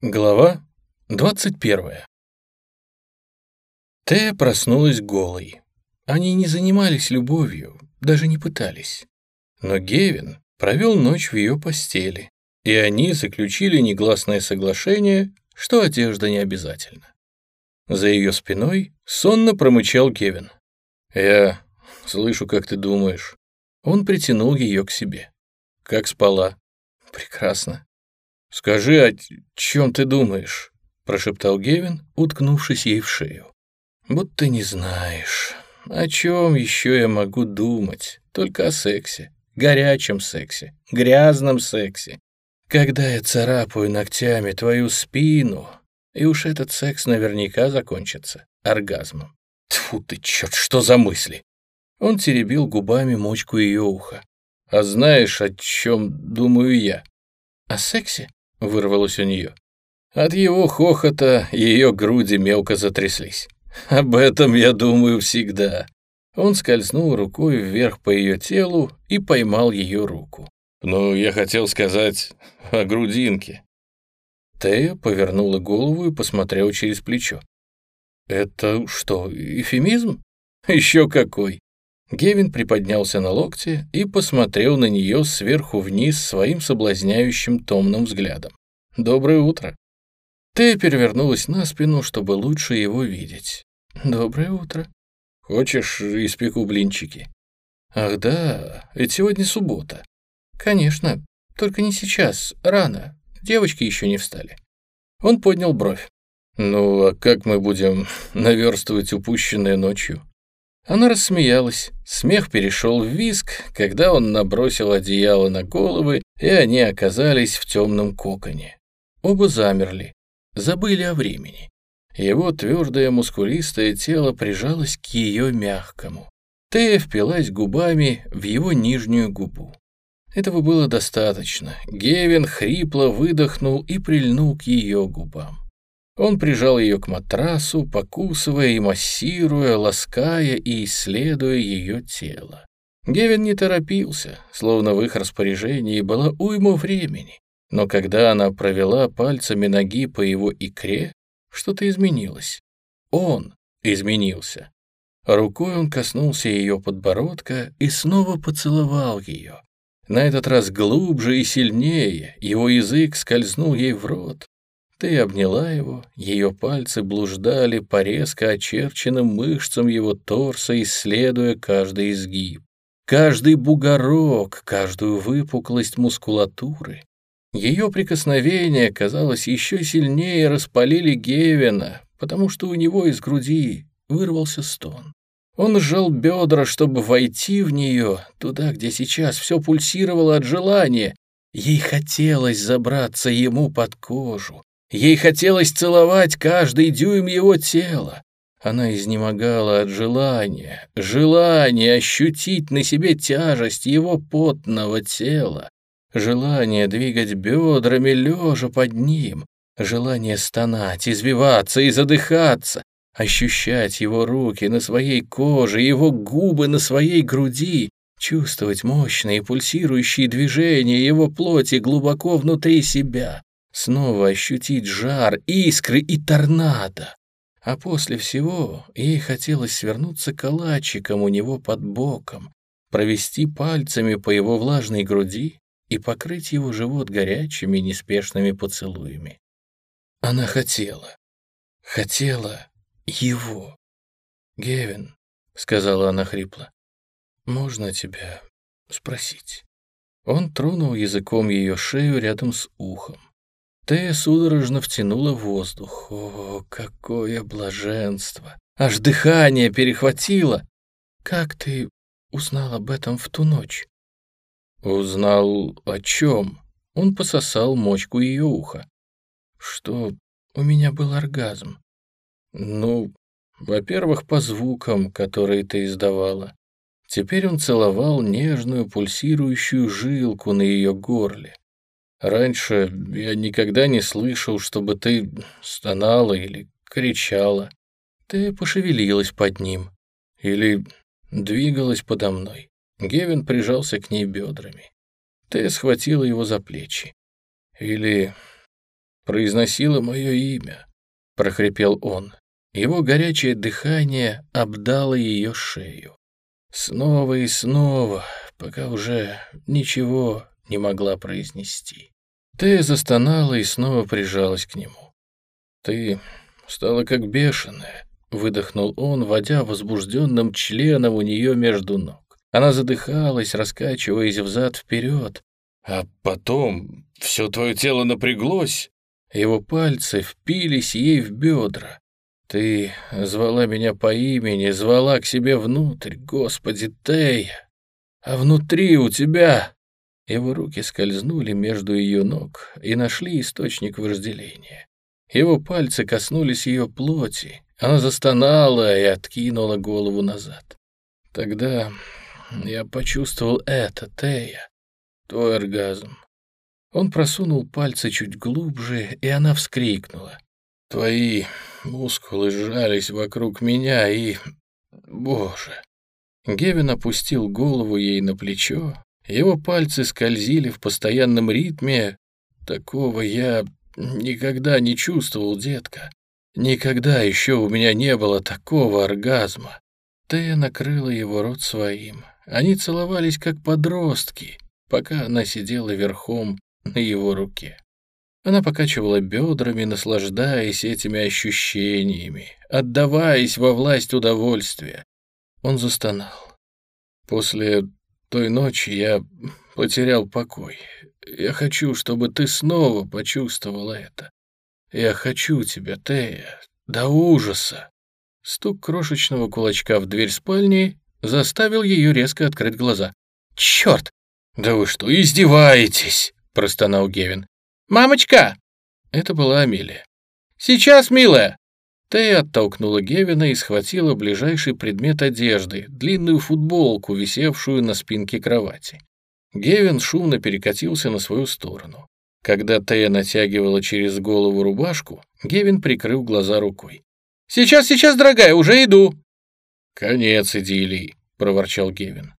Глава 21 Тея проснулась голой. Они не занимались любовью, даже не пытались. Но Гевин провел ночь в ее постели, и они заключили негласное соглашение, что одежда не обязательна. За ее спиной сонно промычал Гевин. «Я слышу, как ты думаешь». Он притянул ее к себе. «Как спала?» «Прекрасно. «Скажи, о чем ты думаешь?» — прошептал Гевин, уткнувшись ей в шею. «Будто не знаешь. О чем еще я могу думать? Только о сексе. Горячем сексе. Грязном сексе. Когда я царапаю ногтями твою спину, и уж этот секс наверняка закончится оргазмом. Тьфу ты, черт, что за мысли!» Он теребил губами мочку ее уха. «А знаешь, о чем думаю я?» «О сексе?» — вырвалось у нее. От его хохота ее груди мелко затряслись. «Об этом я думаю всегда». Он скользнул рукой вверх по ее телу и поймал ее руку. «Ну, я хотел сказать о грудинке». Тея повернула голову и посмотрела через плечо. «Это что, эфемизм?» «Еще какой!» Гевин приподнялся на локте и посмотрел на нее сверху вниз своим соблазняющим томным взглядом. «Доброе утро». Ты перевернулась на спину, чтобы лучше его видеть. «Доброе утро». «Хочешь, испеку блинчики?» «Ах да, ведь сегодня суббота». «Конечно, только не сейчас, рано. Девочки еще не встали». Он поднял бровь. «Ну, а как мы будем наверстывать упущенное ночью?» Она рассмеялась. Смех перешел в виск, когда он набросил одеяло на головы, и они оказались в темном коконе. Оба замерли, забыли о времени. Его твердое мускулистое тело прижалось к ее мягкому. Тея впилась губами в его нижнюю губу. Этого было достаточно. Гевин хрипло выдохнул и прильнул к ее губам. Он прижал ее к матрасу, покусывая и массируя, лаская и исследуя ее тело. Гевин не торопился, словно в их распоряжении была уйма времени. Но когда она провела пальцами ноги по его икре, что-то изменилось. Он изменился. Рукой он коснулся ее подбородка и снова поцеловал ее. На этот раз глубже и сильнее его язык скользнул ей в рот, ты обняла его, ее пальцы блуждали по резко очерченным мышцам его торса, исследуя каждый изгиб, каждый бугорок, каждую выпуклость мускулатуры. Ее прикосновения, казалось, еще сильнее распалили Гевина, потому что у него из груди вырвался стон. Он сжал бедра, чтобы войти в нее, туда, где сейчас все пульсировало от желания. Ей хотелось забраться ему под кожу, Ей хотелось целовать каждый дюйм его тела. Она изнемогала от желания, желания ощутить на себе тяжесть его потного тела, желание двигать бедрами лежа под ним, желание стонать, извиваться и задыхаться, ощущать его руки на своей коже, его губы на своей груди, чувствовать мощные пульсирующие движения его плоти глубоко внутри себя, снова ощутить жар, искры и торнадо. А после всего ей хотелось свернуться калачиком у него под боком, провести пальцами по его влажной груди и покрыть его живот горячими неспешными поцелуями. Она хотела, хотела его. «Гевин», — сказала она хрипло, — «можно тебя спросить?» Он тронул языком ее шею рядом с ухом. Тея судорожно втянула воздух. О, какое блаженство! Аж дыхание перехватило. Как ты узнал об этом в ту ночь? Узнал о чем? Он пососал мочку ее уха. Что у меня был оргазм. Ну, во-первых, по звукам, которые ты издавала. Теперь он целовал нежную пульсирующую жилку на ее горле. Раньше я никогда не слышал, чтобы ты стонала или кричала. Ты пошевелилась под ним или двигалась подо мной. Гевин прижался к ней бедрами. Ты схватила его за плечи. Или произносила мое имя», — прохрипел он. Его горячее дыхание обдало ее шею. Снова и снова, пока уже ничего не могла произнести. Ты застонала и снова прижалась к нему. Ты стала как бешеная, выдохнул он, водя возбужденным членом у нее между ног. Она задыхалась, раскачиваясь взад-вперед. А потом все твое тело напряглось. Его пальцы впились ей в бедра. Ты звала меня по имени, звала к себе внутрь, Господи, Тея. А внутри у тебя... Его руки скользнули между ее ног и нашли источник вожделения. Его пальцы коснулись ее плоти. Она застонала и откинула голову назад. Тогда я почувствовал это, Тея, твой оргазм. Он просунул пальцы чуть глубже, и она вскрикнула. Твои мускулы сжались вокруг меня и... Боже! Гевин опустил голову ей на плечо. Его пальцы скользили в постоянном ритме. Такого я никогда не чувствовал, детка. Никогда еще у меня не было такого оргазма. Тея накрыла его рот своим. Они целовались как подростки, пока она сидела верхом на его руке. Она покачивала бедрами, наслаждаясь этими ощущениями, отдаваясь во власть удовольствия. Он застонал. После той ночи я потерял покой. Я хочу, чтобы ты снова почувствовала это. Я хочу тебя, Тея, до ужаса. Стук крошечного кулачка в дверь спальни заставил ее резко открыть глаза. «Черт! Да вы что, издеваетесь?» — простонал Гевин. «Мамочка!» Это была Амелия. «Сейчас, милая!» Тея оттолкнула Гевина и схватила ближайший предмет одежды, длинную футболку, висевшую на спинке кровати. Гевин шумно перекатился на свою сторону. Когда Тея натягивала через голову рубашку, Гевин прикрыл глаза рукой. «Сейчас, сейчас, дорогая, уже иду!» «Конец идиллии», — проворчал Гевин.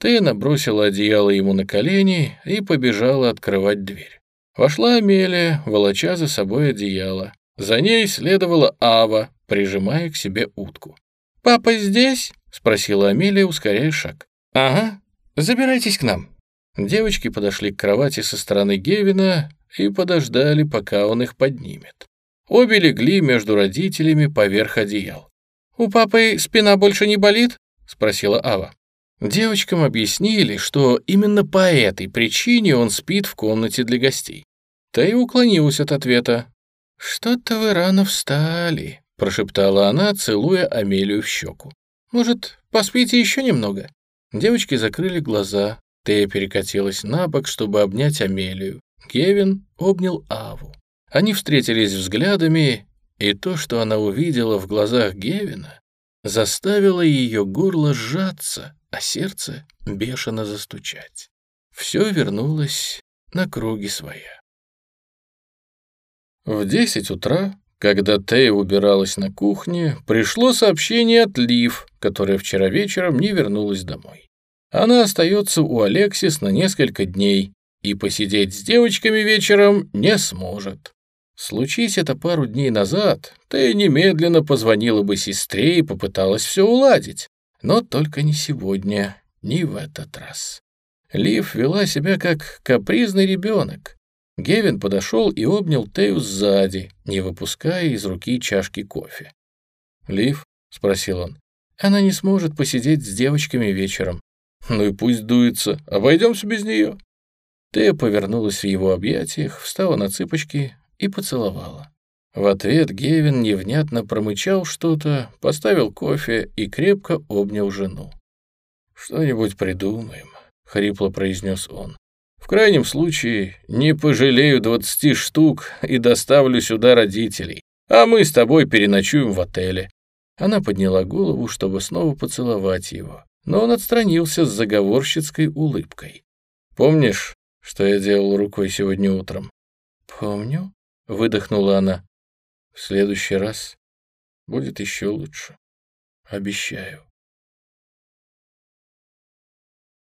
Тея набросила одеяло ему на колени и побежала открывать дверь. Вошла Амелия, волоча за собой одеяло. За ней следовала Ава, прижимая к себе утку. «Папа здесь?» — спросила Амелия, ускоряя шаг. «Ага, забирайтесь к нам». Девочки подошли к кровати со стороны Гевина и подождали, пока он их поднимет. Обе легли между родителями поверх одеял. «У папы спина больше не болит?» — спросила Ава. Девочкам объяснили, что именно по этой причине он спит в комнате для гостей. Та и уклонилась от ответа. «Что-то вы рано встали», — прошептала она, целуя Амелию в щеку. «Может, поспите еще немного?» Девочки закрыли глаза. Тея перекатилась на бок, чтобы обнять Амелию. Кевин обнял Аву. Они встретились взглядами, и то, что она увидела в глазах Гевина, заставило ее горло сжаться, а сердце бешено застучать. Все вернулось на круги своя. В десять утра, когда Тея убиралась на кухне, пришло сообщение от Лив, которая вчера вечером не вернулась домой. Она остается у Алексис на несколько дней и посидеть с девочками вечером не сможет. Случись это пару дней назад, Тея немедленно позвонила бы сестре и попыталась все уладить. Но только не сегодня, не в этот раз. Лив вела себя как капризный ребенок. Гевин подошел и обнял Тею сзади, не выпуская из руки чашки кофе. «Лив?» — спросил он. «Она не сможет посидеть с девочками вечером». «Ну и пусть дуется. Обойдемся без нее». Тея повернулась в его объятиях, встала на цыпочки и поцеловала. В ответ Гевин невнятно промычал что-то, поставил кофе и крепко обнял жену. «Что-нибудь придумаем», — хрипло произнес он. «В крайнем случае, не пожалею двадцати штук и доставлю сюда родителей, а мы с тобой переночуем в отеле». Она подняла голову, чтобы снова поцеловать его, но он отстранился с заговорщицкой улыбкой. «Помнишь, что я делал рукой сегодня утром?» «Помню», — выдохнула она. В следующий раз будет еще лучше. Обещаю.